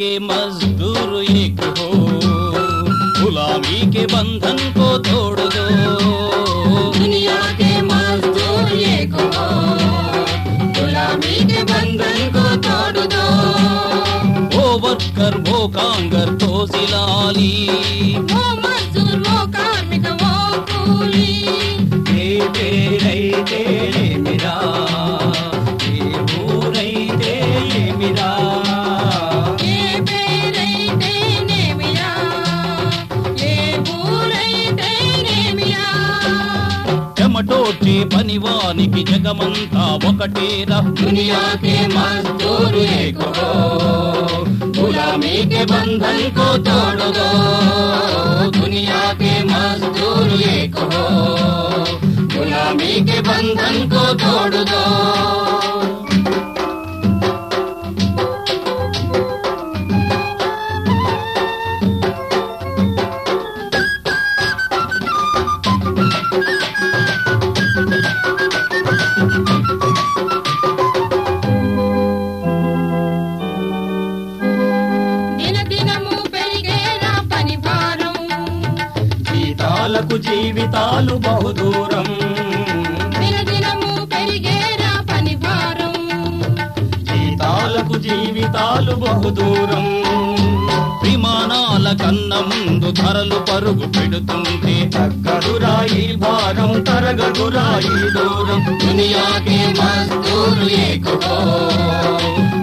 के मजदूर एक हो। गुलामी के बंधन को तोड़ दो। दुनिया के मजदूर एक हो। गुलामी के बंधन को तोड़ दो। वो वर्कर, वो कांगर तो जिलाली పనివానికి జగమంతా ఒకటేరా दुनिया के मजदूर एक हो गुलामी के बंधन को तोड़ दो दुनिया के मजदूर एक हो गुलामी के बंधन को तोड़ दो మనకు జీవితాలు బహుదూరం. దినదినము జీతాలకు జీవితాలు బహుదూరం. విమానాల కన్న ముందు ధరలు పరుగు పెడుతుంది తగ్గదురాయి భారం తరగదురాయి దూరం. దునియాకే మజదూరు ఏకుడో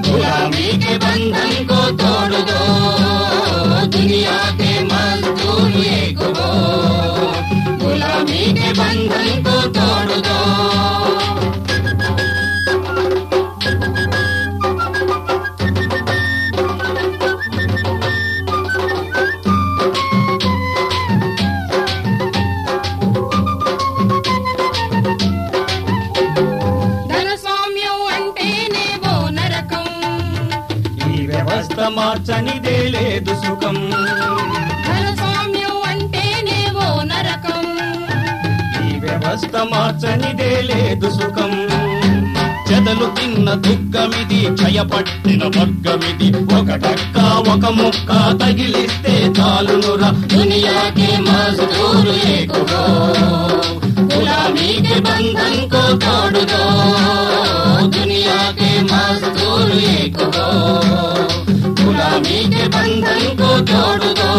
గులామీకే బంధన్ తోడుదో. దునియాకే నచ్చనిదే లేదు సుఖం. వ్యవస్థ మార్చనిదే లేదు సుఖం. చెదలు తిన్న దుఃఖమిది క్షయపట్టిన వర్గమిది. ఒక టక్క ఒక ముక్క తగిలిస్తే చాలు దునియాకి మజదూరు ఏకుడో గులామీకి బంధం దునియాకి నీకే బంధం తోడుగా.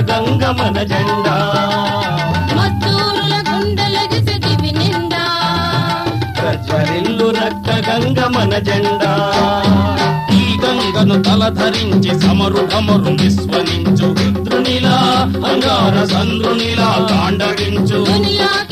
గంగ మన జెండా మద్దూరుల గుండెలగిసగివి నిండా. ప్రజ్వరిల్లు రక్త గంగ మన జెండా. ఈ గంగను తలధరించి సమరు అమరు విశ్వనించు రుద్రునిలా అంగార సంద్రునిలా కాండవించు దునియాకి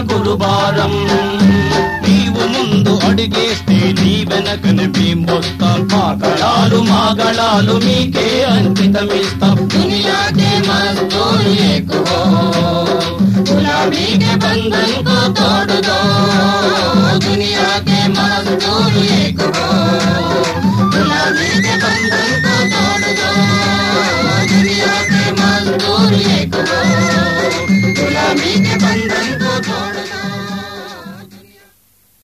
గురువారం. నీవు ముందు అడిగేస్తే నీ వెనకని మేం వస్తాం మాగళాలు మాగళాలు మీకే అంకితమిస్తాం. దునియాకే మస్తూరు ఎక్కువో గులాబీకే బంధన్ కో తోడుదో దునియాకే